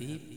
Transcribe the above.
حبيب